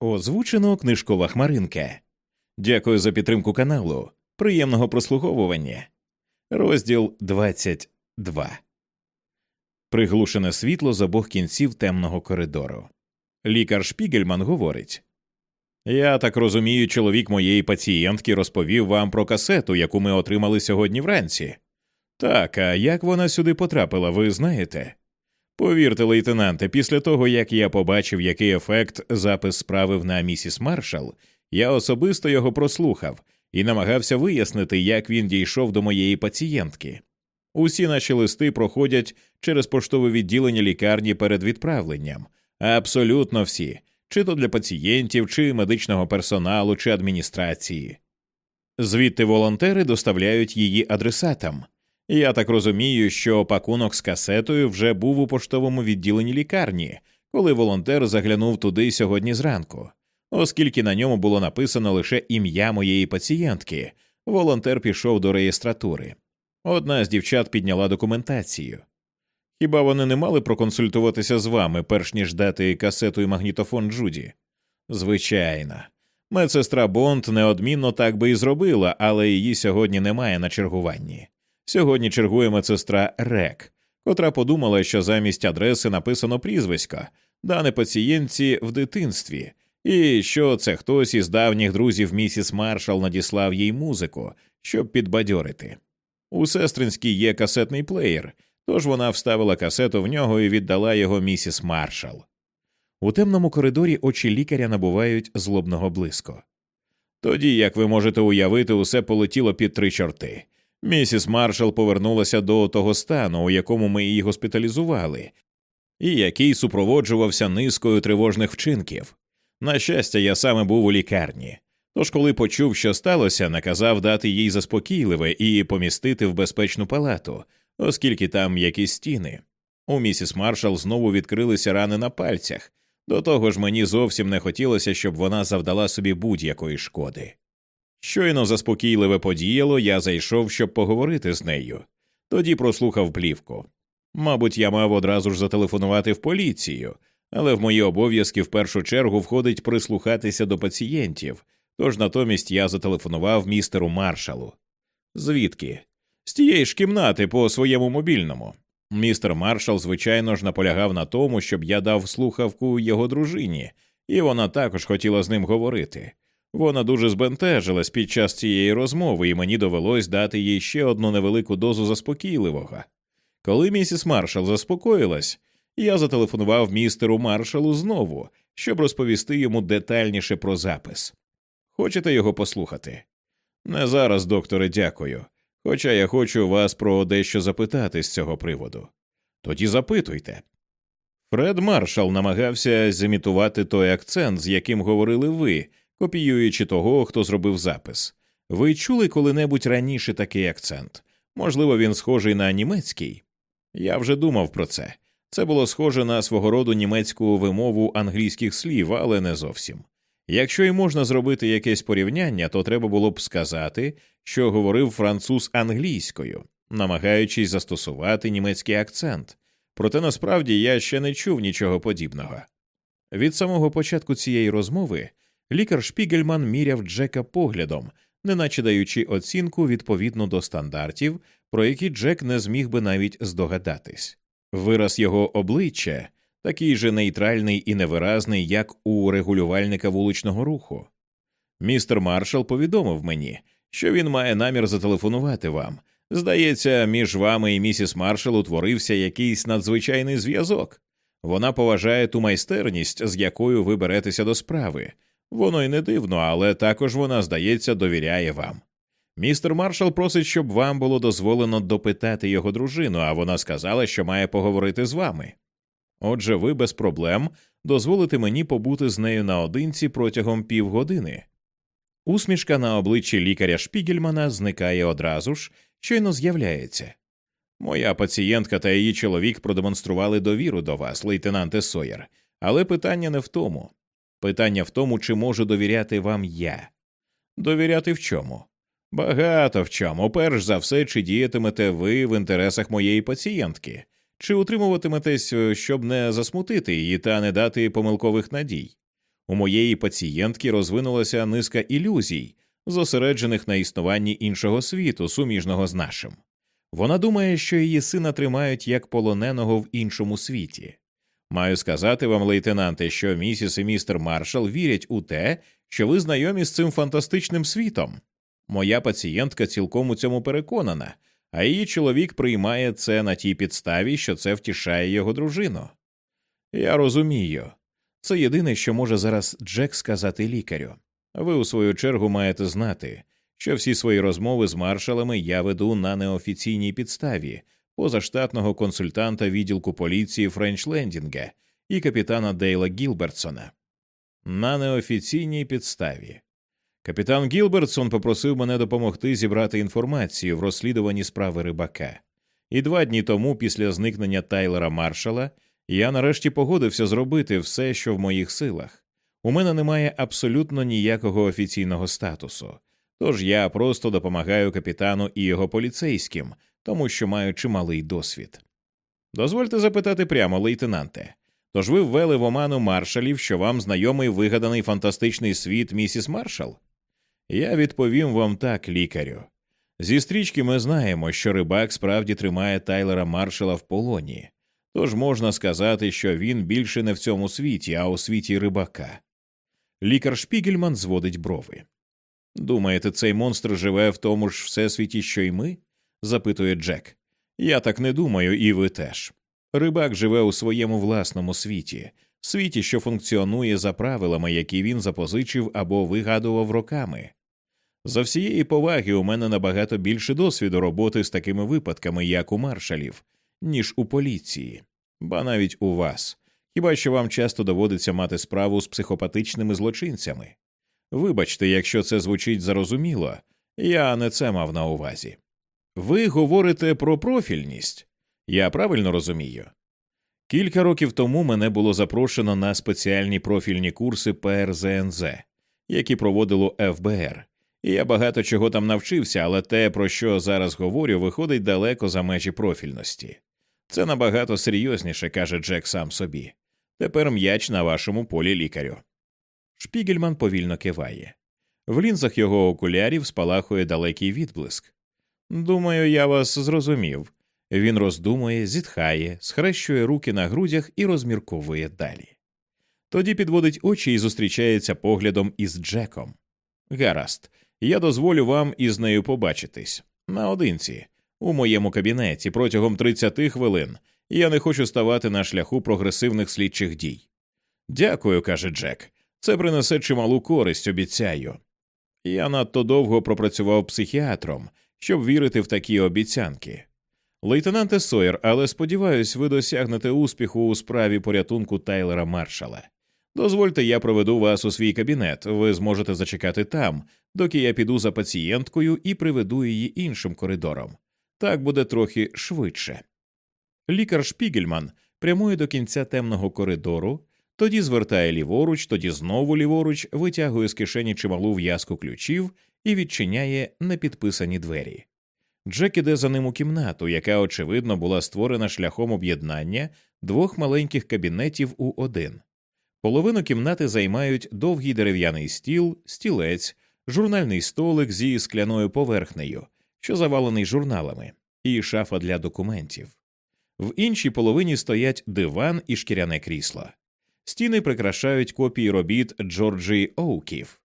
Озвучено книжкова хмаринка. Дякую за підтримку каналу. Приємного прослуховування. Розділ 22. Приглушене світло з обох кінців темного коридору. Лікар Шпігельман говорить Я так розумію, чоловік моєї пацієнтки розповів вам про касету, яку ми отримали сьогодні вранці. Так, а як вона сюди потрапила, ви знаєте? Повірте, лейтенанте, після того як я побачив, який ефект запис справив на місіс Маршал, я особисто його прослухав і намагався вияснити, як він дійшов до моєї пацієнтки. Усі наші листи проходять через поштове відділення лікарні перед відправленням, абсолютно всі, чи то для пацієнтів, чи медичного персоналу, чи адміністрації. Звідти волонтери доставляють її адресатам. Я так розумію, що пакунок з касетою вже був у поштовому відділенні лікарні, коли волонтер заглянув туди сьогодні зранку. Оскільки на ньому було написано лише ім'я моєї пацієнтки, волонтер пішов до реєстратури. Одна з дівчат підняла документацію. Хіба вони не мали проконсультуватися з вами, перш ніж дати касету і магнітофон Джуді? Звичайно. Медсестра Бонд неодмінно так би і зробила, але її сьогодні немає на чергуванні. Сьогодні чергує медсестра Рек, котра подумала, що замість адреси написано прізвисько, дане пацієнтці в дитинстві, і що це хтось із давніх друзів місіс Маршал надіслав їй музику, щоб підбадьорити. У сестринській є касетний плеєр, тож вона вставила касету в нього і віддала його місіс Маршал. У темному коридорі очі лікаря набувають злобного блиску. Тоді, як ви можете уявити, усе полетіло під три чорти. Місіс Маршал повернулася до того стану, у якому ми її госпіталізували, і який супроводжувався низкою тривожних вчинків. На щастя, я саме був у лікарні. Тож, коли почув, що сталося, наказав дати їй заспокійливе і помістити в безпечну палату, оскільки там якісь стіни. У місіс Маршал знову відкрилися рани на пальцях. До того ж, мені зовсім не хотілося, щоб вона завдала собі будь-якої шкоди. Щойно заспокійливе подіяло, я зайшов, щоб поговорити з нею. Тоді прослухав плівку. Мабуть, я мав одразу ж зателефонувати в поліцію, але в мої обов'язки в першу чергу входить прислухатися до пацієнтів, тож натомість я зателефонував містеру маршалу. Звідки? З тієї ж кімнати по своєму мобільному. Містер маршал, звичайно ж, наполягав на тому, щоб я дав слухавку його дружині, і вона також хотіла з ним говорити. Вона дуже збентежилась під час цієї розмови, і мені довелось дати їй ще одну невелику дозу заспокійливого. Коли місіс Маршал заспокоїлась, я зателефонував містеру маршалу знову, щоб розповісти йому детальніше про запис. Хочете його послухати? Не зараз, докторе, дякую. Хоча я хочу вас про дещо запитати з цього приводу. Тоді запитуйте. Фред Маршал намагався зімітувати той акцент, з яким говорили ви, копіюючи того, хто зробив запис. Ви чули коли-небудь раніше такий акцент? Можливо, він схожий на німецький? Я вже думав про це. Це було схоже на свого роду німецьку вимову англійських слів, але не зовсім. Якщо і можна зробити якесь порівняння, то треба було б сказати, що говорив француз англійською, намагаючись застосувати німецький акцент. Проте насправді я ще не чув нічого подібного. Від самого початку цієї розмови лікар Шпігельман міряв Джека поглядом, неначе даючи оцінку відповідно до стандартів, про які Джек не зміг би навіть здогадатись. Вираз його обличчя такий же нейтральний і невиразний, як у регулювальника вуличного руху. Містер Маршал повідомив мені, що він має намір зателефонувати вам. Здається, між вами і місіс Маршал утворився якийсь надзвичайний зв'язок. Вона поважає ту майстерність, з якою ви беретеся до справи. Воно й не дивно, але також вона, здається, довіряє вам. Містер Маршал просить, щоб вам було дозволено допитати його дружину, а вона сказала, що має поговорити з вами. Отже, ви без проблем дозволите мені побути з нею наодинці протягом півгодини. Усмішка на обличчі лікаря Шпігельмана зникає одразу ж, щойно з'являється. Моя пацієнтка та її чоловік продемонстрували довіру до вас, лейтенанте Сойер, але питання не в тому. Питання в тому, чи можу довіряти вам я. Довіряти в чому? Багато в чому. Перш за все, чи діятимете ви в інтересах моєї пацієнтки, чи утримуватиметесь, щоб не засмутити її та не дати помилкових надій. У моєї пацієнтки розвинулася низка ілюзій, зосереджених на існуванні іншого світу, суміжного з нашим. Вона думає, що її сина тримають як полоненого в іншому світі. Маю сказати вам, лейтенанте, що місіс і містер Маршал вірять у те, що ви знайомі з цим фантастичним світом. Моя пацієнтка цілком у цьому переконана, а її чоловік приймає це на тій підставі, що це втішає його дружину. Я розумію. Це єдине, що може зараз Джек сказати лікарю. Ви, у свою чергу, маєте знати, що всі свої розмови з маршалами я веду на неофіційній підставі позаштатного консультанта відділку поліції Френчлендінга і капітана Дейла Гілбертсона. На неофіційній підставі. Капітан Гілбертсон попросив мене допомогти зібрати інформацію в розслідуванні справи рибака. І два дні тому, після зникнення Тайлера Маршала, я нарешті погодився зробити все, що в моїх силах. У мене немає абсолютно ніякого офіційного статусу, тож я просто допомагаю капітану і його поліцейським, тому що маю чималий досвід. Дозвольте запитати прямо, лейтенанте. Тож ви ввели в оману маршалів, що вам знайомий вигаданий фантастичний світ місіс Маршал? Я відповім вам так, лікарю. Зі стрічки ми знаємо, що рибак справді тримає Тайлера Маршала в полоні, тож можна сказати, що він більше не в цьому світі, а у світі рибака. Лікар Шпігельман зводить брови. Думаєте, цей монстр живе в тому ж всесвіті, що й ми? Запитує Джек. Я так не думаю, і ви теж. Рибак живе у своєму власному світі, світі, що функціонує за правилами, які він запозичив або вигадував роками. За всієї поваги у мене набагато більше досвіду роботи з такими випадками, як у маршалів, ніж у поліції, ба навіть у вас. Хіба що вам часто доводиться мати справу з психопатичними злочинцями? Вибачте, якщо це звучить зарозуміло, я не це мав на увазі. Ви говорите про профільність, я правильно розумію. Кілька років тому мене було запрошено на спеціальні профільні курси ПРЗНЗ, які проводило ФБР, і я багато чого там навчився, але те, про що зараз говорю, виходить далеко за межі профільності. Це набагато серйозніше, каже Джек сам собі. Тепер м'яч на вашому полі лікарю. Шпігельман повільно киває. В лінзах його окулярів спалахує далекий відблиск. Думаю, я вас зрозумів. Він роздумує, зітхає, схрещує руки на грудях і розмірковує далі. Тоді підводить очі і зустрічається поглядом із Джеком. Гаразд, я дозволю вам із нею побачитись наодинці, у моєму кабінеті протягом 30 хвилин. Я не хочу ставати на шляху прогресивних слідчих дій. Дякую, каже Джек. Це принесе чималу користь, обіцяю. Я надто довго пропрацював психіатром, щоб вірити в такі обіцянки. Лейтенанте Сойер, але сподіваюсь, ви досягнете успіху у справі порятунку Тайлера Маршала. Дозвольте, я проведу вас у свій кабінет. Ви зможете зачекати там, доки я піду за пацієнткою і приведу її іншим коридором. Так буде трохи швидше. Лікар Шпігельман прямує до кінця темного коридору, тоді звертає ліворуч, тоді знову ліворуч, витягує з кишені чималу в'язку ключів і відчиняє непідписані двері. Джек іде за ним у кімнату, яка, очевидно, була створена шляхом об'єднання двох маленьких кабінетів у один. Половину кімнати займають довгий дерев'яний стіл, стілець, журнальний столик зі скляною поверхнею, що завалений журналами, і шафа для документів. В іншій половині стоять диван і шкіряне крісло. Стіни прикрашають копії робіт Джорджі Оуків.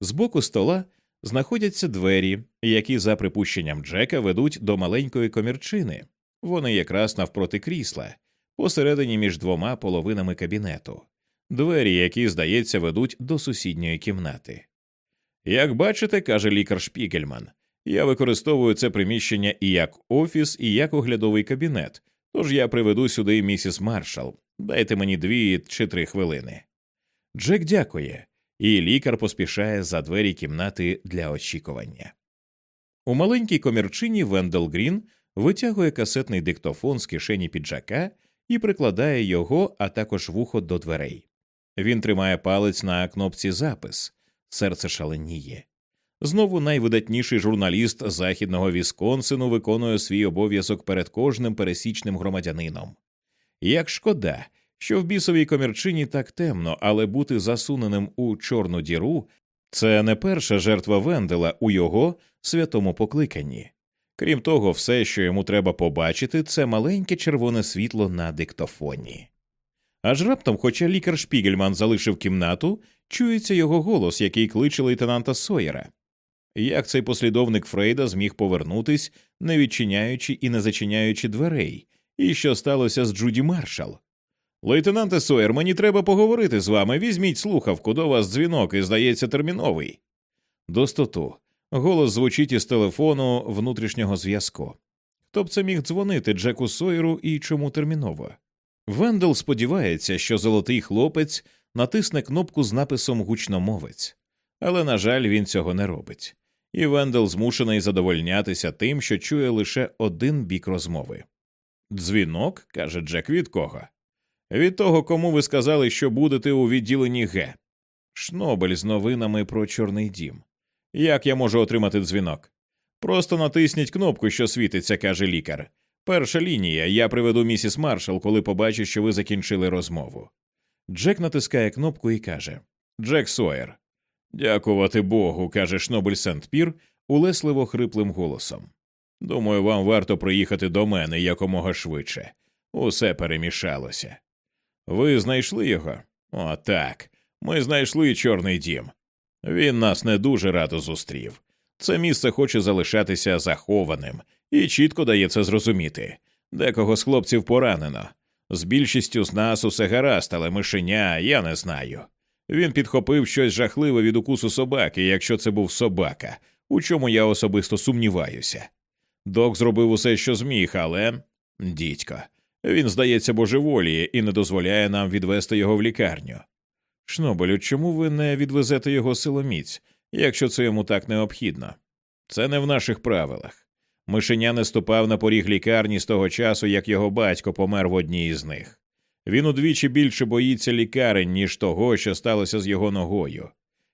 Збоку стола знаходяться двері, які, за припущенням Джека, ведуть до маленької комірчини. Вони якраз навпроти крісла, посередині між двома половинами кабінету, двері, які, здається, ведуть до сусідньої кімнати. Як бачите, каже лікар Шпігельман, я використовую це приміщення і як офіс, і як оглядовий кабінет, тож я приведу сюди місіс Маршал. Дайте мені дві чи три хвилини. Джек дякує і лікар поспішає за двері кімнати для очікування. У маленькій комірчині Вендел Грін витягує касетний диктофон з кишені піджака і прикладає його, а також вухо до дверей. Він тримає палець на кнопці запис, серце шаленіє. Знову найвидатніший журналіст західного Вісконсину виконує свій обов'язок перед кожним пересічним громадянином. Як шкода, що в бісовій комірчині так темно, але бути засуненим у чорну діру це не перша жертва Вендела у його святому покликанні. Крім того, все, що йому треба побачити, це маленьке червоне світло на диктофоні. Аж раптом, хоча лікар Шпігельман залишив кімнату, чується його голос, який кличе лейтенанта Сойера. Як цей послідовник Фрейда зміг повернутись, не відчиняючи і не зачиняючи дверей, і що сталося з Джуді Маршал? Лейтенанте Сойер, мені треба поговорити з вами. Візьміть слухавку, до вас дзвінок і, здається, терміновий. Достоту. Голос звучить із телефону внутрішнього зв'язку. Хто б це міг дзвонити Джеку Сойеру і чому терміново? Вендел сподівається, що золотий хлопець натисне кнопку з написом гучномовець, але, на жаль, він цього не робить, і Вендел змушений задовольнятися тим, що чує лише один бік розмови. Дзвінок, каже Джек, від кого? Від того, кому ви сказали, що будете у відділенні Г. Шнобель з новинами про Чорний дім. Як я можу отримати дзвінок? Просто натисніть кнопку, що світиться, каже лікар. Перша лінія. Я приведу місіс Маршал, коли побачу, що ви закінчили розмову. Джек натискає кнопку і каже Джек Сойер. Дякувати Богу, каже Шнобель Сент Пір улесливо хриплим голосом. Думаю, вам варто приїхати до мене якомога швидше. Усе перемішалося. Ви знайшли його? О, так. Ми знайшли Чорний дім. Він нас не дуже радо зустрів. Це місце хоче залишатися захованим і чітко дає це зрозуміти. Декого з хлопців поранено. З більшістю з нас усе гаразд, але мишеня я не знаю. Він підхопив щось жахливе від укусу собаки, якщо це був собака, у чому я особисто сумніваюся. Док зробив усе, що зміг, але дідько, він здається божеволіє і не дозволяє нам відвести його в лікарню. Шнобелю, чому ви не відвезете його силоміць, якщо це йому так необхідно? Це не в наших правилах. Мишеня не ступав на поріг лікарні з того часу, як його батько помер в одній із них. Він удвічі більше боїться лікарень, ніж того, що сталося з його ногою.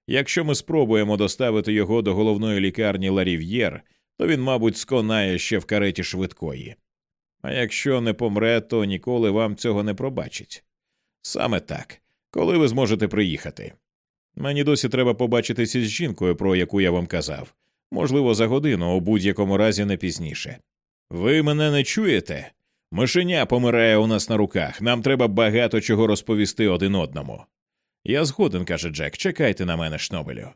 Якщо ми спробуємо доставити його до головної лікарні Ларів'єр, то він, мабуть, сконає ще в кареті швидкої. А якщо не помре, то ніколи вам цього не пробачить. Саме так, коли ви зможете приїхати. Мені досі треба побачитися з жінкою, про яку я вам казав, можливо, за годину, у будь-якому разі не пізніше. Ви мене не чуєте? Мишеня помирає у нас на руках, нам треба багато чого розповісти один одному. Я згоден, каже Джек, чекайте на мене, Шнобелю.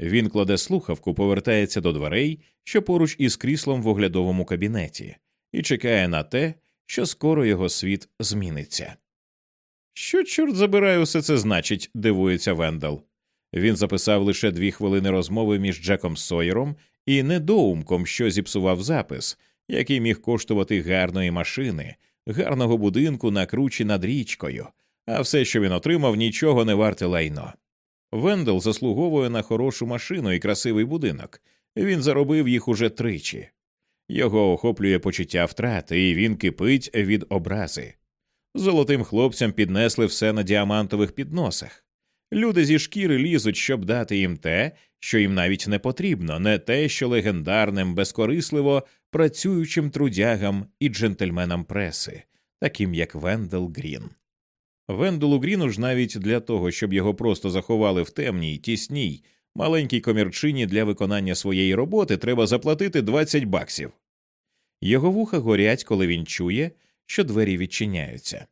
Він кладе слухавку, повертається до дверей, що поруч із кріслом в оглядовому кабінеті, і чекає на те, що скоро його світ зміниться. Що, чорт забирає, усе це значить, дивується Вендел. Він записав лише дві хвилини розмови між Джеком Сойером і недоумком, що зіпсував запис, який міг коштувати гарної машини, гарного будинку на кручі над річкою, а все, що він отримав, нічого не варте лайно. Вендел заслуговує на хорошу машину і красивий будинок. Він заробив їх уже тричі. Його охоплює почуття втрати, і він кипить від образи. Золотим хлопцям піднесли все на діамантових підносах. Люди зі шкіри лізуть, щоб дати їм те, що їм навіть не потрібно, не те, що легендарним, безкорисливо працюючим трудягам і джентльменам преси, таким як Вендел Грін. Венделу Гріну ж навіть для того, щоб його просто заховали в темній, тісній, маленькій комірчині для виконання своєї роботи, треба заплатити 20 баксів. Його вуха горять, коли він чує, що двері відчиняються.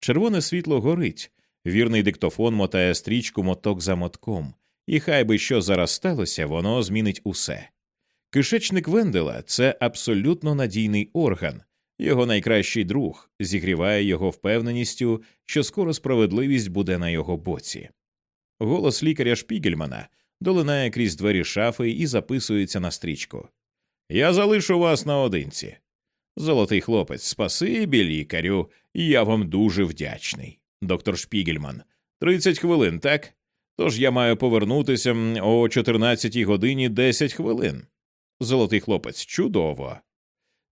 Червоне світло горить, вірний диктофон мотає стрічку моток за мотком, і хай би що зараз сталося, воно змінить усе. Кишечник Вендела це абсолютно надійний орган, його найкращий друг зігріває його впевненістю, що скоро справедливість буде на його боці. Голос лікаря Шпігельмана долинає крізь двері шафи і записується на стрічку. Я залишу вас наодинці. Золотий хлопець, спасибі, лікарю, я вам дуже вдячний. Доктор Шпігельман. Тридцять хвилин, так? Тож я маю повернутися о 14 годині 10 хвилин. Золотий хлопець, чудово.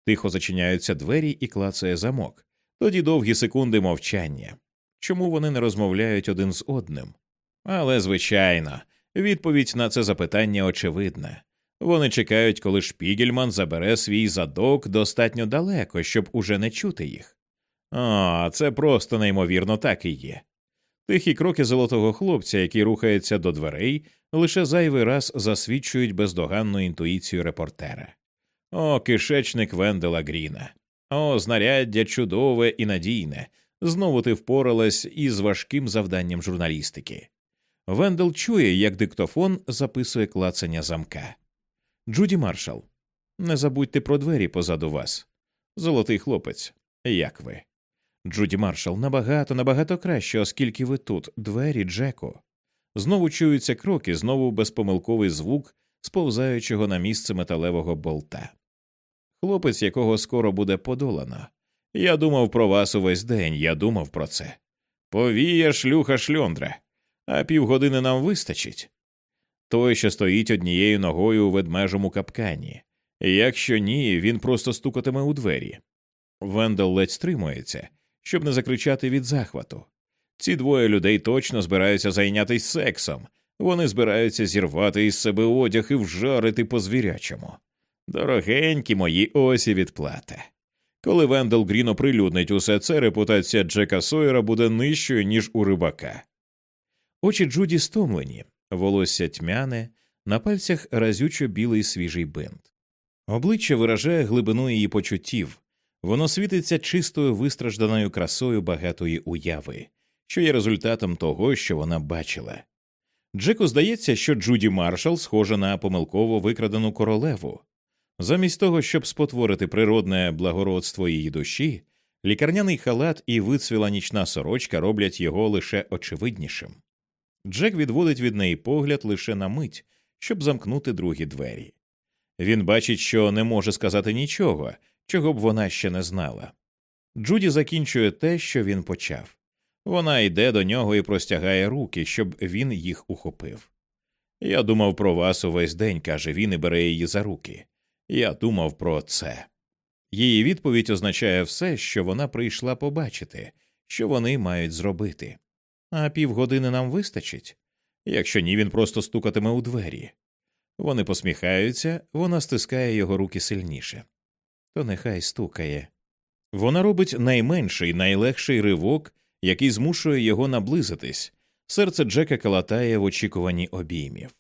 Тихо зачиняються двері і клацає замок. Тоді довгі секунди мовчання. Чому вони не розмовляють один з одним? Але, звичайно, відповідь на це запитання очевидна. Вони чекають, коли Шпігельман забере свій задок достатньо далеко, щоб уже не чути їх. А, це просто неймовірно так і є. Тихі кроки золотого хлопця, який рухається до дверей, лише зайвий раз засвідчують бездоганну інтуїцію репортера. О, кишечник Вендела Гріна. О, знаряддя чудове і надійне. Знову ти впоралась із важким завданням журналістики. Вендел чує, як диктофон записує клацання замка. Джуді Маршал. Не забудьте про двері позаду вас. Золотий хлопець. Як ви? Джуді Маршал набагато, набагато краще, оскільки ви тут, двері, Джеку. Знову чуються кроки, знову безпомилковий звук сповзаючого на місце металевого болта. Хлопець, якого скоро буде подолано. Я думав про вас увесь день, я думав про це. Повія шлюха шльондра, а півгодини нам вистачить. Той, що стоїть однією ногою у ведмежому капкані. Якщо ні, він просто стукатиме у двері. Вендел ледь стримується, щоб не закричати від захвату. Ці двоє людей точно збираються зайнятися сексом, вони збираються зірвати із себе одяг і вжарити по звірячому. Дорогенькі мої осі відплата. Коли Вендел Грін оприлюднить усе це, репутація Джека Сойера буде нижчою, ніж у рибака. Очі Джуді стомлені, волосся тьмяне, на пальцях разючо білий свіжий бинт. Обличчя виражає глибину її почуттів, воно світиться чистою вистражданою красою багатої уяви, що є результатом того, що вона бачила. Джеку здається, що Джуді Маршал схожа на помилково викрадену королеву. Замість того, щоб спотворити природне благородство її душі, лікарняний халат і вицвіла нічна сорочка роблять його лише очевиднішим. Джек відводить від неї погляд лише на мить, щоб замкнути другі двері. Він бачить, що не може сказати нічого, чого б вона ще не знала. Джуді закінчує те, що він почав. Вона йде до нього і простягає руки, щоб він їх ухопив. Я думав про вас увесь день, каже він і бере її за руки. Я думав про це. Її відповідь означає все, що вона прийшла побачити, що вони мають зробити. А півгодини нам вистачить? Якщо ні, він просто стукатиме у двері. Вони посміхаються, вона стискає його руки сильніше. То нехай стукає. Вона робить найменший, найлегший ривок, який змушує його наблизитись. Серце Джека калатає в очікуванні обіймів.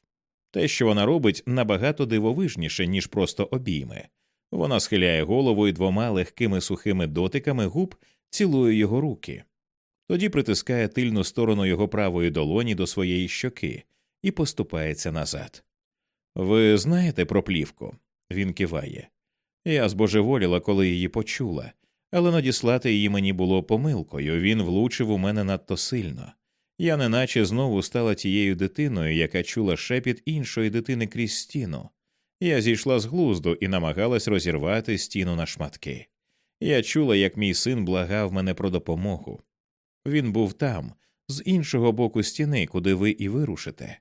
Те, що вона робить, набагато дивовижніше, ніж просто обійми. Вона схиляє голову і двома легкими сухими дотиками губ цілує його руки, тоді притискає тильну сторону його правої долоні до своєї щоки і поступається назад. Ви знаєте про плівку? Він киває. Я збожеволіла, коли її почула, але надіслати її мені було помилкою. Він влучив у мене надто сильно. Я неначе знову стала тією дитиною, яка чула шепіт іншої дитини крізь стіну. Я зійшла з глузду і намагалась розірвати стіну на шматки. Я чула, як мій син благав мене про допомогу. Він був там, з іншого боку стіни, куди ви і вирушите,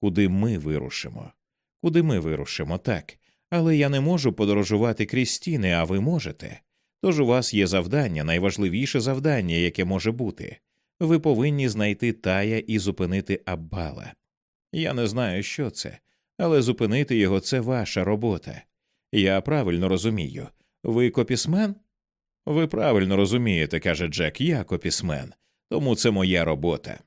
куди ми вирушимо, куди ми вирушимо, так, але я не можу подорожувати крізь стіни, а ви можете. Тож у вас є завдання, найважливіше завдання, яке може бути ви повинні знайти тая і зупинити Аббала. Я не знаю, що це, але зупинити його це ваша робота. Я правильно розумію. Ви копісмен? Ви правильно розумієте, каже Джек, я копісмен, тому це моя робота.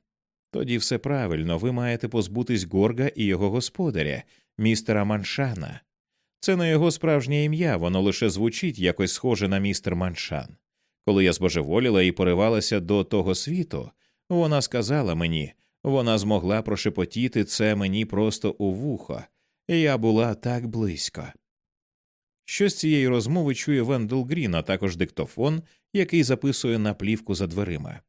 Тоді все правильно, ви маєте позбутись Горга і його господаря, містера Маншана. Це не його справжнє ім'я, воно лише звучить якось схоже на містер Маншан. Коли я збожеволіла і поривалася до того світу, вона сказала мені, вона змогла прошепотіти це мені просто у вухо, і я була так близько. Що з цієї розмови чує Вендел Грін, а також диктофон, який записує на плівку за дверима.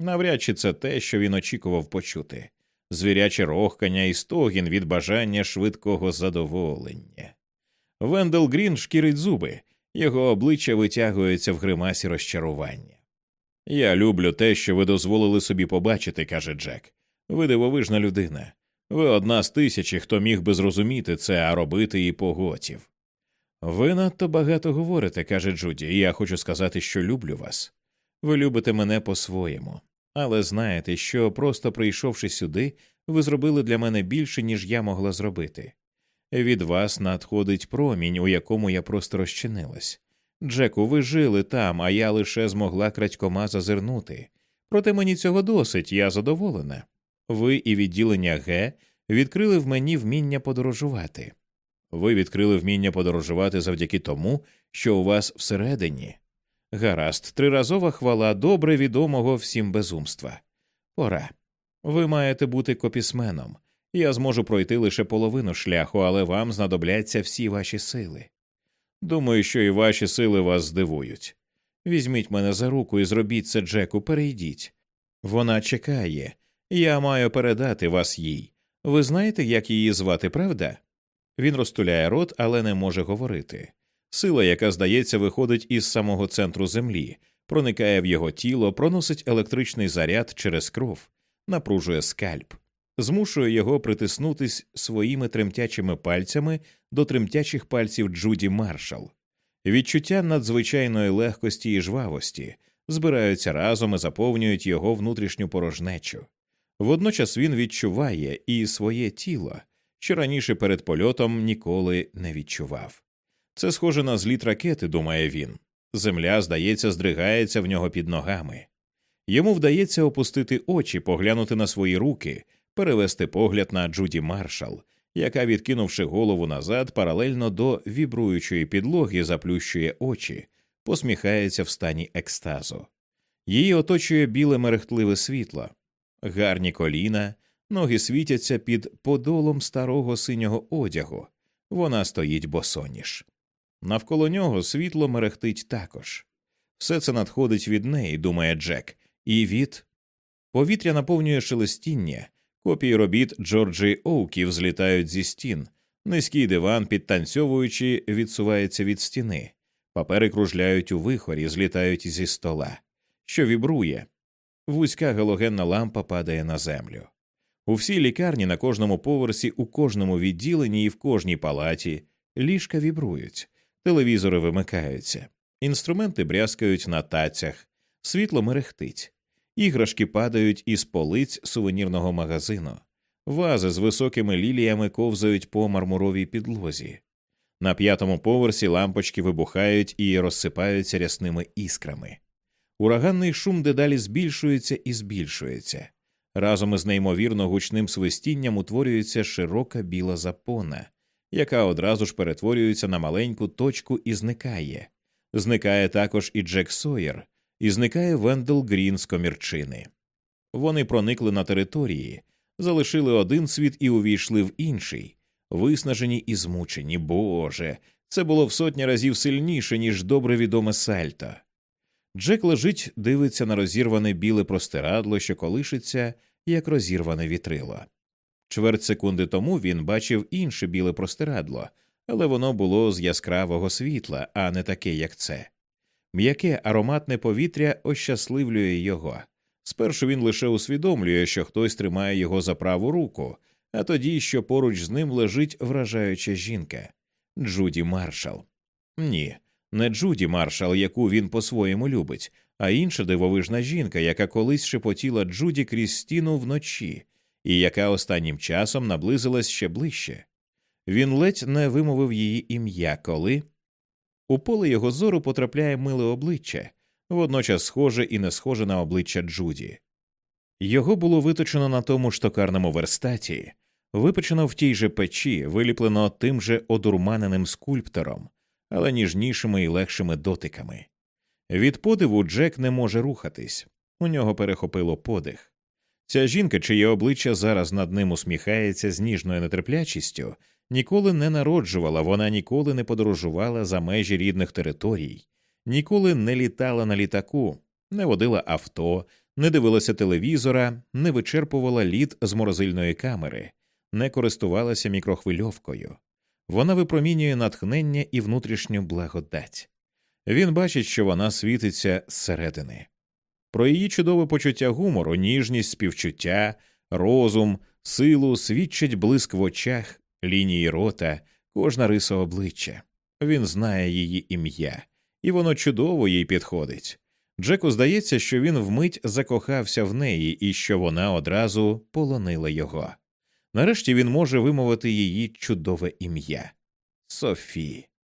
Навряд чи це те, що він очікував почути звіряче рохкання і стогін від бажання швидкого задоволення. Вендел Грін шкірить зуби, його обличчя витягується в гримасі розчарування. Я люблю те, що ви дозволили собі побачити, каже Джек. Ви дивовижна людина. Ви одна з тисячі, хто міг би зрозуміти це, а робити і поготів. Ви надто багато говорите, каже Джуді, і я хочу сказати, що люблю вас. Ви любите мене по-своєму, але знаєте, що, просто прийшовши сюди, ви зробили для мене більше, ніж я могла зробити. Від вас надходить промінь, у якому я просто розчинилась. Джеку, ви жили там, а я лише змогла крадькома зазирнути. Проте мені цього досить, я задоволена. Ви і відділення Г відкрили в мені вміння подорожувати. Ви відкрили вміння подорожувати завдяки тому, що у вас всередині. Гаразд, триразова хвала добре відомого всім безумства. Пора. Ви маєте бути копісменом. Я зможу пройти лише половину шляху, але вам знадобляться всі ваші сили. Думаю, що і ваші сили вас здивують. Візьміть мене за руку і зробіть це, Джеку, перейдіть. Вона чекає, я маю передати вас їй. Ви знаєте, як її звати, правда? Він розтуляє рот, але не може говорити. Сила, яка, здається, виходить із самого центру землі, проникає в його тіло, проносить електричний заряд через кров, напружує скальп, змушує його притиснутись своїми тремтячими пальцями до тремтячих пальців Джуді Маршал. Відчуття надзвичайної легкості і жвавості збираються разом і заповнюють його внутрішню порожнечу. Водночас він відчуває і своє тіло, що раніше перед польотом ніколи не відчував. Це схоже на зліт ракети, думає він. Земля, здається, здригається в нього під ногами. Йому вдається опустити очі, поглянути на свої руки, перевести погляд на Джуді Маршал, яка, відкинувши голову назад, паралельно до вібруючої підлоги, заплющує очі, посміхається в стані екстазу. Її оточує біле мерехтливе світло, гарні коліна, ноги світяться під подолом старого синього одягу. Вона стоїть босоніж. Навколо нього світло мерехтить також. Все це надходить від неї, думає Джек, і від повітря наповнює шелестіння, копії робіт Джорджі Оуків злітають зі стін, низький диван, підтанцьовуючи, відсувається від стіни, папери кружляють у вихорі, злітають зі стола, що вібрує. Вузька галогенна лампа падає на землю. У всій лікарні на кожному поверсі, у кожному відділенні і в кожній палаті ліжка вібрують, телевізори вимикаються, інструменти брязкають на тацях, світло мерехтить, іграшки падають із полиць сувенірного магазину, вази з високими ліліями ковзають по мармуровій підлозі. На п'ятому поверсі лампочки вибухають і розсипаються рясними іскрами. Ураганний шум дедалі збільшується і збільшується. Разом із неймовірно гучним свистінням утворюється широка біла запона, яка одразу ж перетворюється на маленьку точку і зникає. Зникає також і Джек Сойер, і зникає Вендел Грін з комірчини. Вони проникли на території, залишили один світ і увійшли в інший, виснажені і змучені. Боже, це було в сотні разів сильніше, ніж добре відоме сальто. Джек лежить, дивиться на розірване біле простирадло, що колишиться, як розірване вітрило. Чверть секунди тому він бачив інше біле простирадло, але воно було з яскравого світла, а не таке, як це. М'яке ароматне повітря ощасливлює його. Спершу він лише усвідомлює, що хтось тримає його за праву руку, а тоді, що поруч з ним лежить вражаюча жінка Джуді Маршал. Ні, не Джуді Маршал, яку він по-своєму любить, а інша дивовижна жінка, яка колись шепотіла Джуді крізь стіну вночі, і яка останнім часом наблизилась ще ближче. Він ледь не вимовив її ім'я, коли у поле його зору потрапляє миле обличчя, водночас схоже і не схоже на обличчя Джуді. Його було виточено на тому ж токарному верстаті, випечено в тій же печі, виліплено тим же одурманеним скульптором, але ніжнішими і легшими дотиками. Від подиву Джек не може рухатись, у нього перехопило подих. Ця жінка, чиє обличчя зараз над ним усміхається з ніжною нетерплячістю, ніколи не народжувала, вона ніколи не подорожувала за межі рідних територій, ніколи не літала на літаку, не водила авто, не дивилася телевізора, не вичерпувала лід з морозильної камери, не користувалася мікрохвильовкою. Вона випромінює натхнення і внутрішню благодать. Він бачить, що вона світиться зсередини. Про її чудове почуття гумору, ніжність, співчуття, розум, силу свідчить блиск в очах, лінії рота, кожна риса обличчя. Він знає її ім'я, і воно чудово їй підходить. Джеку здається, що він вмить закохався в неї і що вона одразу полонила його. Нарешті він може вимовити її чудове ім'я Софі.